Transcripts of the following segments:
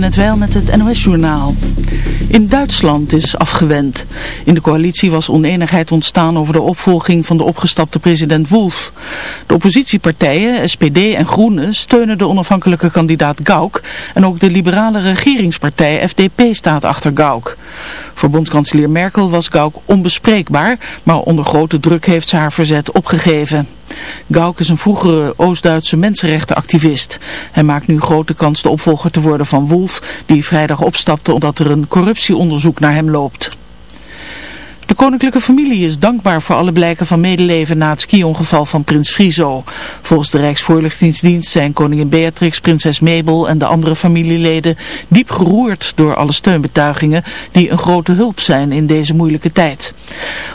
net wel met het NOS-journaal. In Duitsland is afgewend. In de coalitie was oneenigheid ontstaan over de opvolging van de opgestapte president Wolf. De oppositiepartijen, SPD en Groenen, steunen de onafhankelijke kandidaat Gauck. En ook de liberale regeringspartij FDP staat achter Gauck. Voor bondskanselier Merkel was Gauck onbespreekbaar, maar onder grote druk heeft ze haar verzet opgegeven. Gauck is een vroegere Oost-Duitse mensenrechtenactivist. Hij maakt nu grote kans de opvolger te worden van Wolf, die vrijdag opstapte omdat er een corruptieonderzoek naar hem loopt. De koninklijke familie is dankbaar voor alle blijken van medeleven na het ski-ongeval van prins Friso. Volgens de Rijksvoorlichtingsdienst zijn koningin Beatrix, prinses Mabel en de andere familieleden diep geroerd door alle steunbetuigingen die een grote hulp zijn in deze moeilijke tijd.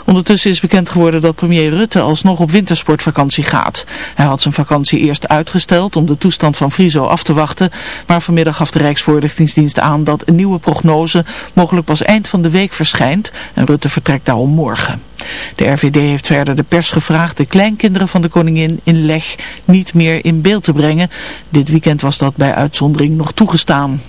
Ondertussen is bekend geworden dat premier Rutte alsnog op wintersportvakantie gaat. Hij had zijn vakantie eerst uitgesteld om de toestand van Friso af te wachten, maar vanmiddag gaf de Rijksvoorlichtingsdienst aan dat een nieuwe prognose mogelijk pas eind van de week verschijnt en Rutte vertrekt daarom morgen. De RVD heeft verder de pers gevraagd de kleinkinderen van de koningin in Leg niet meer in beeld te brengen. Dit weekend was dat bij uitzondering nog toegestaan.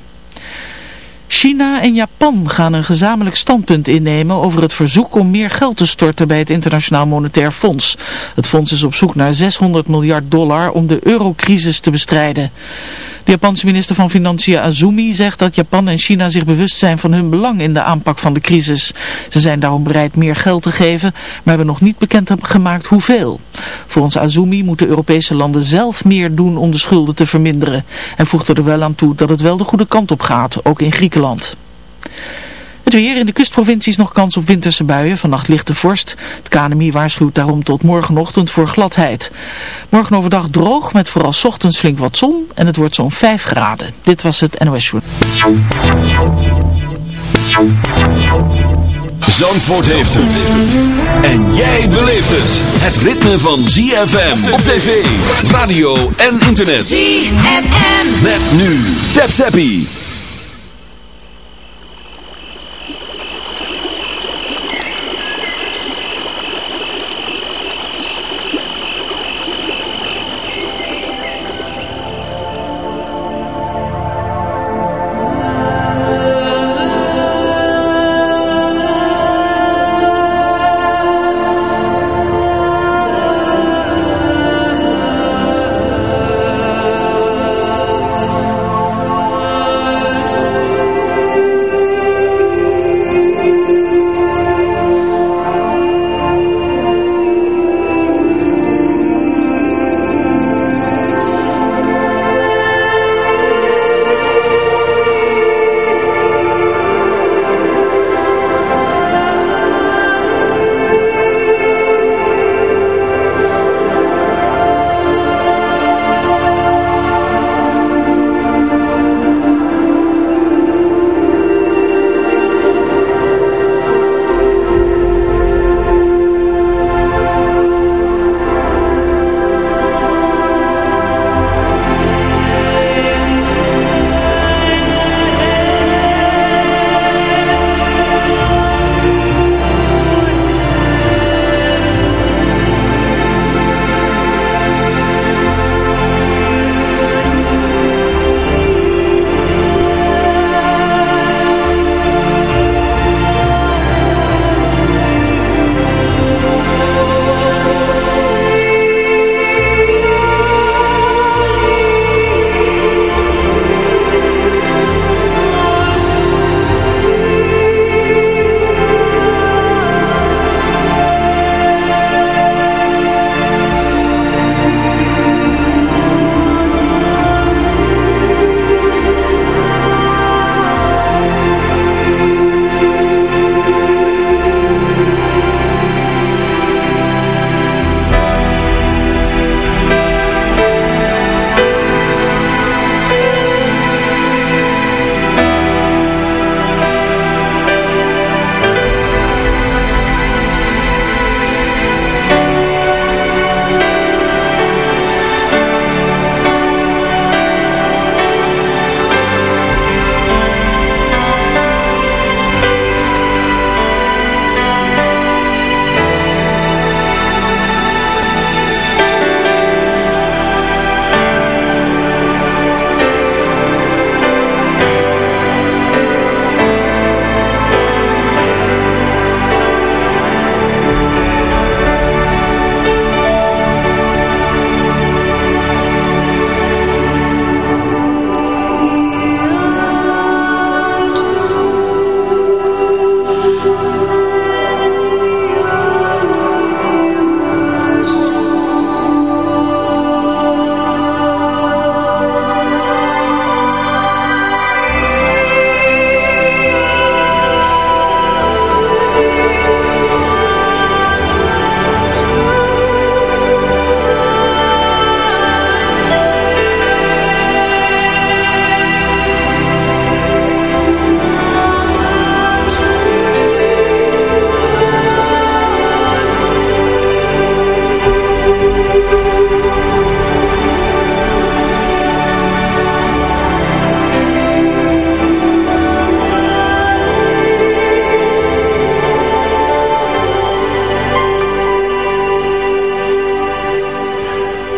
China en Japan gaan een gezamenlijk standpunt innemen over het verzoek om meer geld te storten bij het Internationaal Monetair Fonds. Het fonds is op zoek naar 600 miljard dollar om de eurocrisis te bestrijden. De Japanse minister van Financiën Azumi zegt dat Japan en China zich bewust zijn van hun belang in de aanpak van de crisis. Ze zijn daarom bereid meer geld te geven, maar hebben nog niet bekend gemaakt hoeveel. Volgens Azumi moeten Europese landen zelf meer doen om de schulden te verminderen. En voegt er wel aan toe dat het wel de goede kant op gaat, ook in Griekenland. Het weer in de kustprovincies nog kans op winterse buien. Vannacht lichte vorst. Het KNMI waarschuwt daarom tot morgenochtend voor gladheid. Morgen overdag droog met vooral ochtends flink wat zon. En het wordt zo'n 5 graden. Dit was het NOS Show. Zandvoort heeft het. En jij beleeft het. Het ritme van ZFM op tv, radio en internet. ZFM. Met nu. Tap Zappie.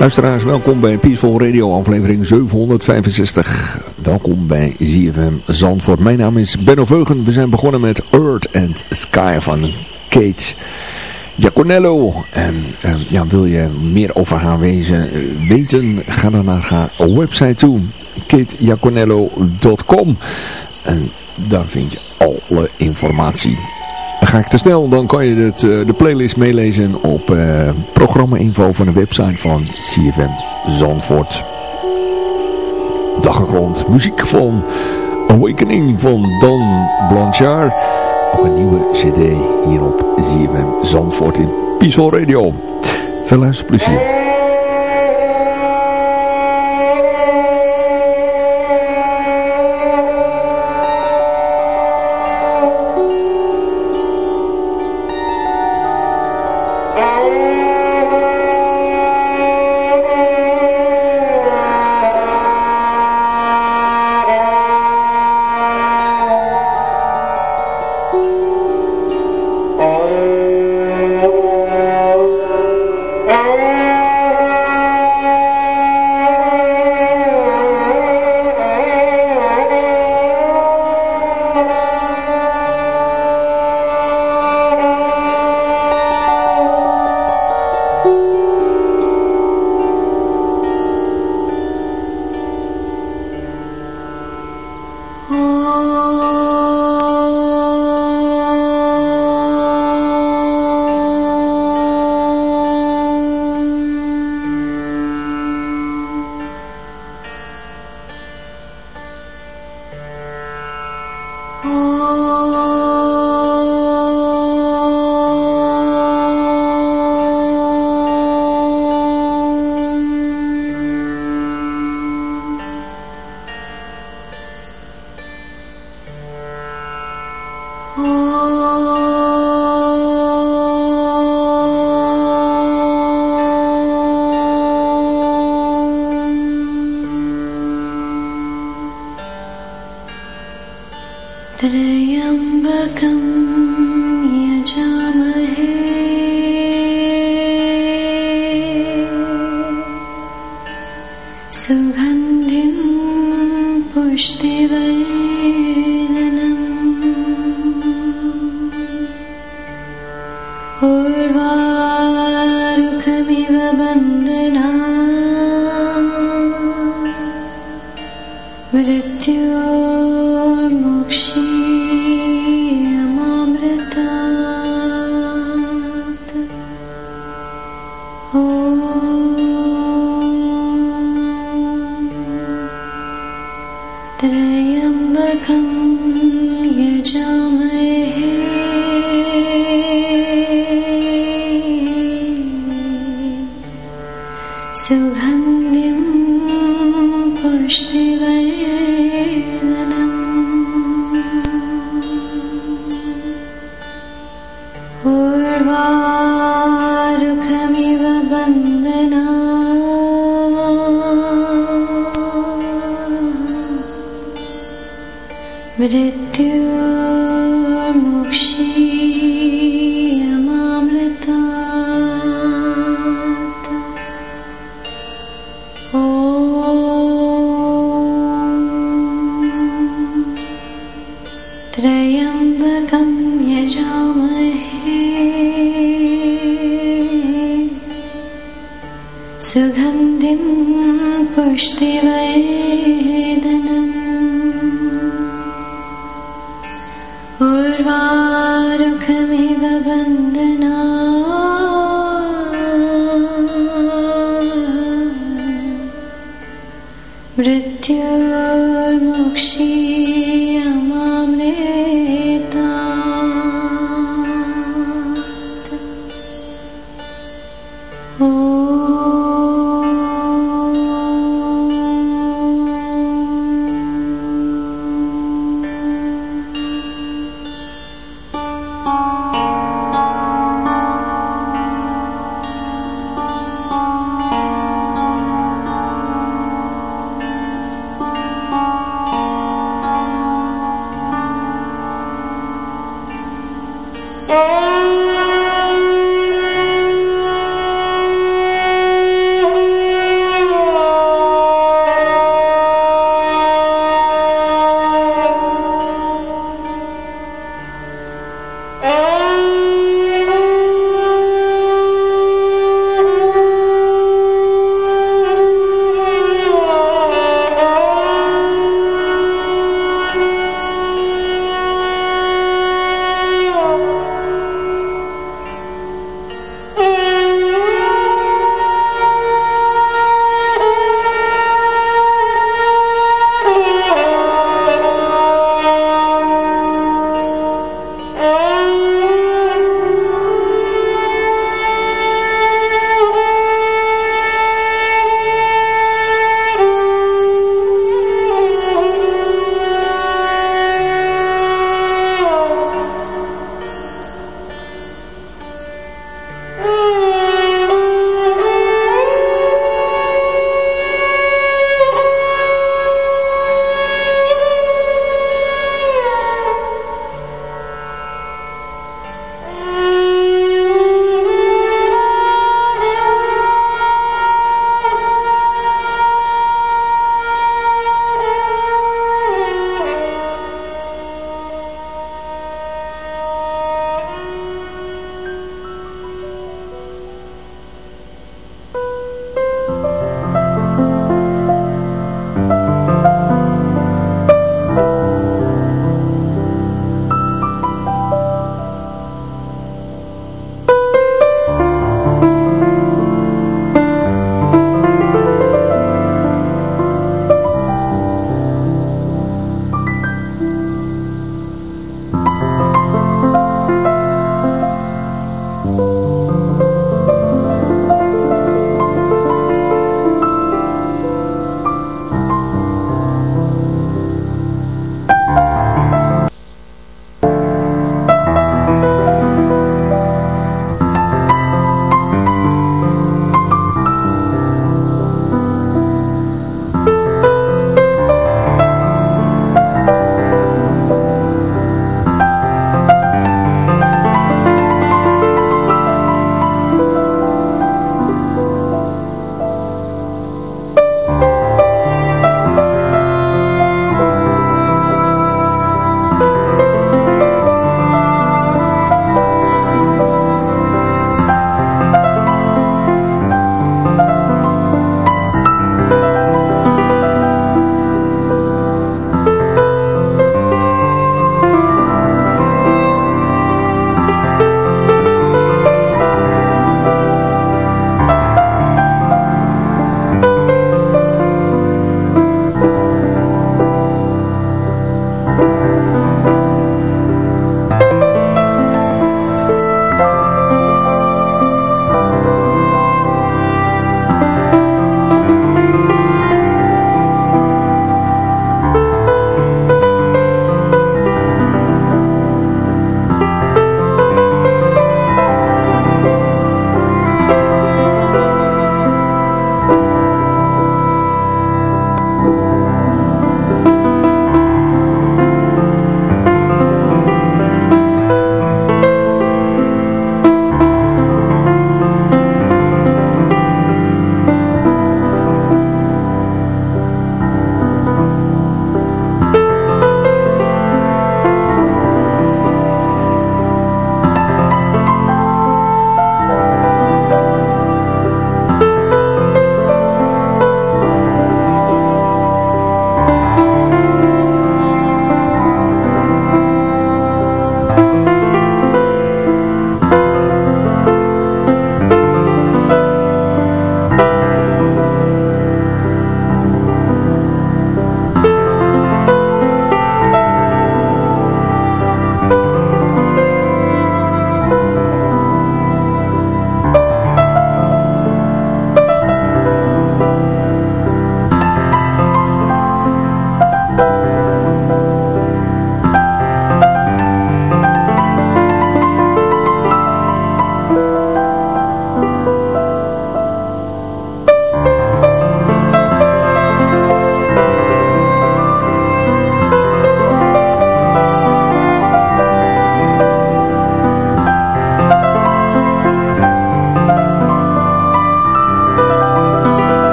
Luisteraars, welkom bij Peaceful Radio, aflevering 765. Welkom bij ZFM Zandvoort. Mijn naam is Benno Veugen. We zijn begonnen met Earth and Sky van Kate Jaconello. En uh, ja, wil je meer over haar wezen uh, weten, ga dan naar haar website toe, katejaconello.com. En daar vind je alle informatie. Ga ik te snel, dan kan je het, uh, de playlist meelezen op uh, programma-info van de website van CFM Zandvoort. Daggrond, muziek van Awakening van Dan Blanchard. Ook een nieuwe cd hier op CFM Zandvoort in Peaceful Radio. Veel luisterplezier. सुगन्धिं पुष्टि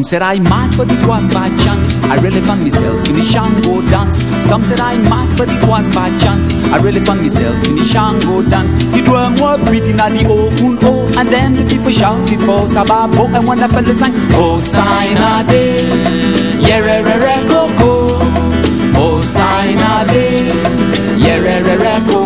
Some said I might, but it was by chance. I really found myself in the Shango dance. Some said I might, but it was by chance. I really found myself in the Shango dance. The drum was beating at the open oh, and then the people shouted for Sababo. And when the sang, Oh, sign a day, yeah, re, re, re, go, go. Oh, sign a day, yeah, re, re, re, go.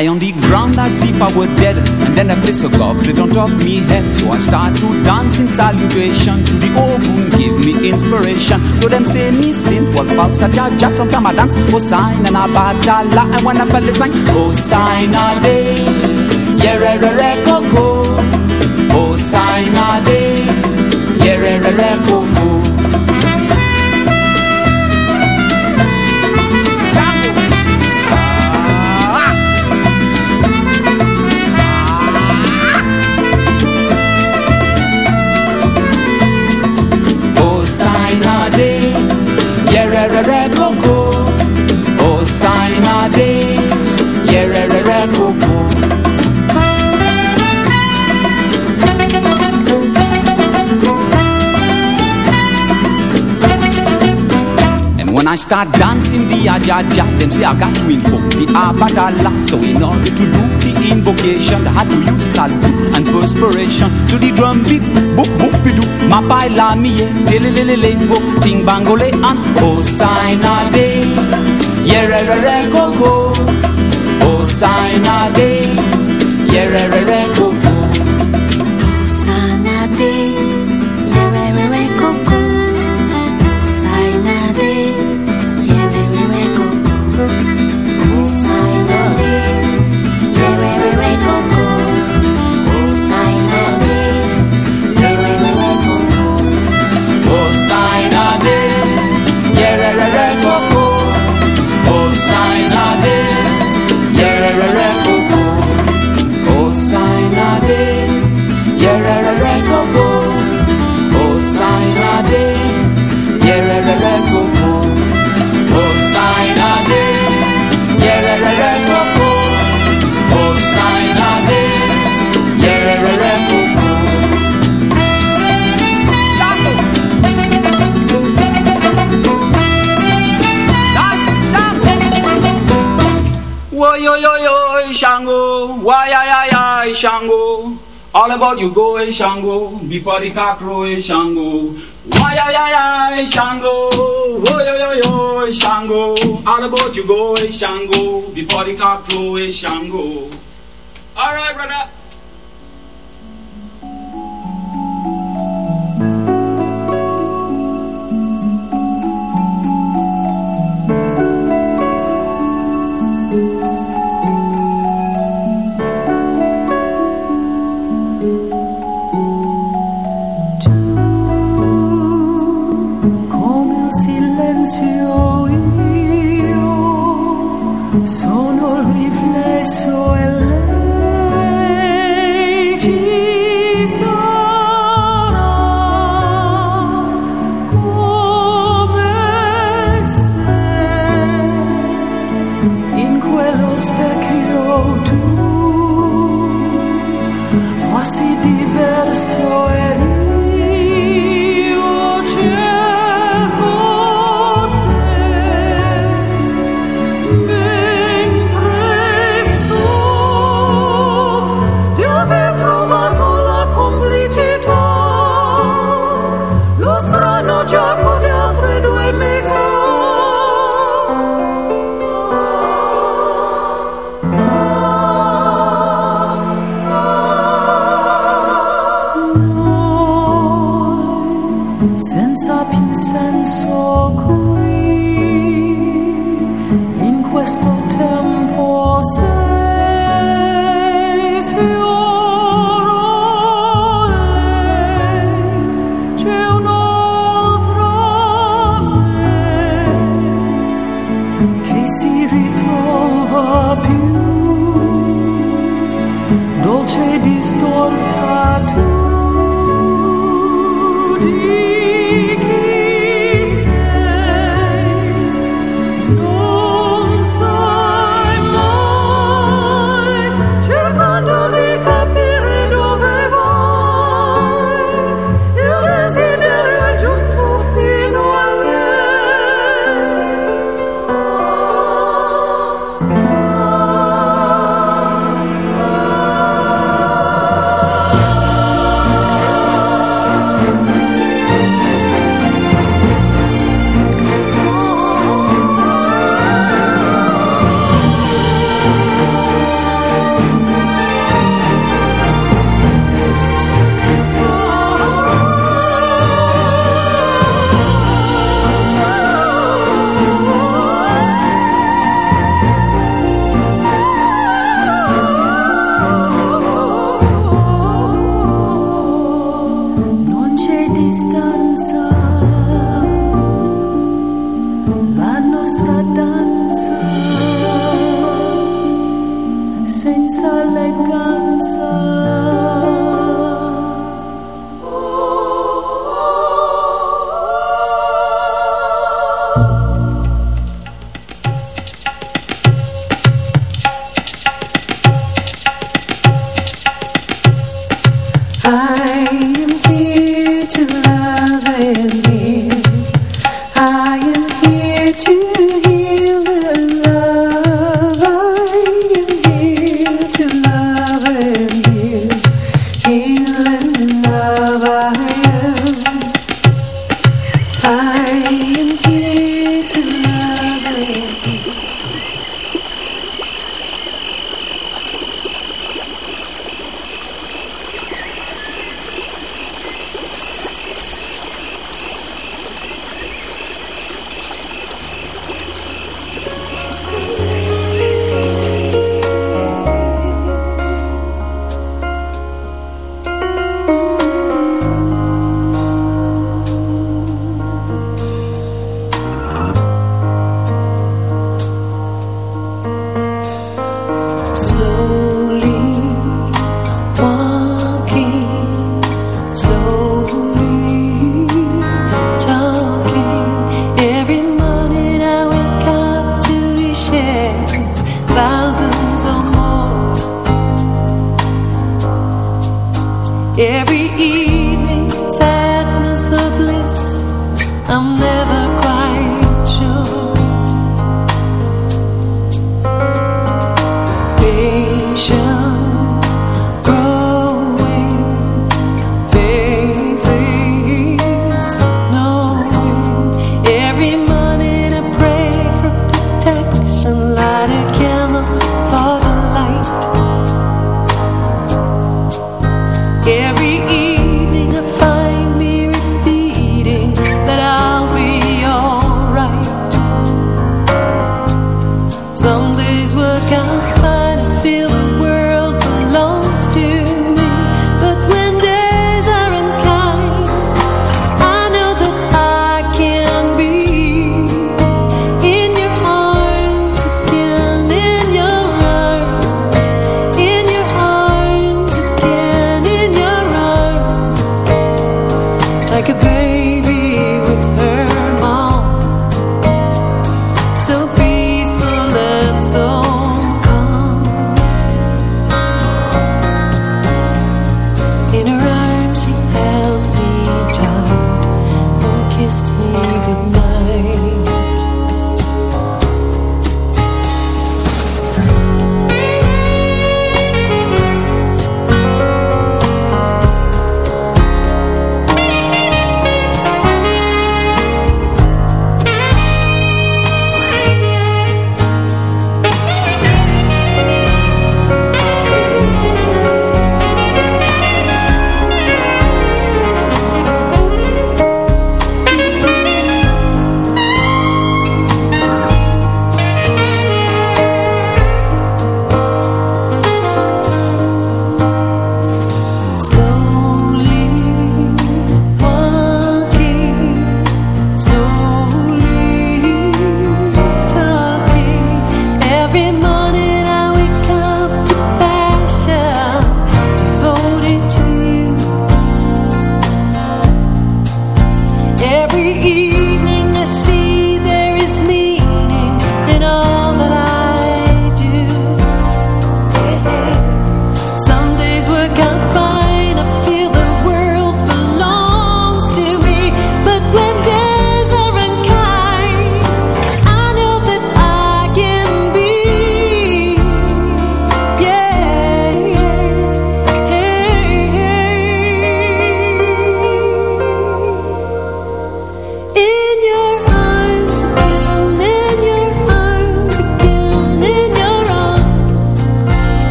Lie on the ground as if I were dead And then a bliss of God put on top me head. So I start to dance in salutation To the Ogun give me inspiration. To them say me sin was false I just sometimes I dance sign and a batala. And when I fell sang sign a day. Yeah, re, re, re, co, co. Sign a day. Yeah, re, I start dancing the ajaja Them say I got to invoke the abadala. So in order to do the invocation I had to use salute and perspiration. To the drum beat, boop boop bidoo Ma baila mie, tilililingo eh, Ting bangole an ah. oh, Hosanna day. Yeah re re re go go. Oh, Hosanna day. Yeah re go go Why, ay, ay, ay, Shango. All about you going, Shango, before the cockroach, Shango. Why, ay, ay, ay, Shango. Oh, yo, yo, yo, Shango. All about you going, Shango, before the cockroach, Shango. All right, brother.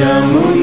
Yamuna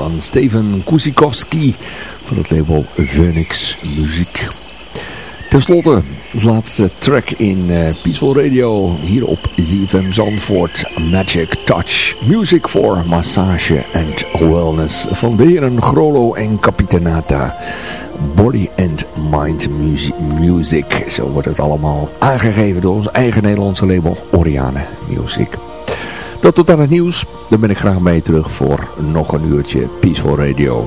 van Steven Kusikowski van het label Phoenix Muziek. Ten slotte, de laatste track in uh, Peaceful Radio hier op ZFM Zandvoort. Magic Touch. Music for Massage and Wellness van de heren Grolo en Capitanata. Body and Mind music, music. Zo wordt het allemaal aangegeven door ons eigen Nederlandse label Oriane Music. Tot aan het nieuws. Dan ben ik graag mee terug voor nog een uurtje Peaceful Radio.